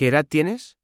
¿Qué edad tienes?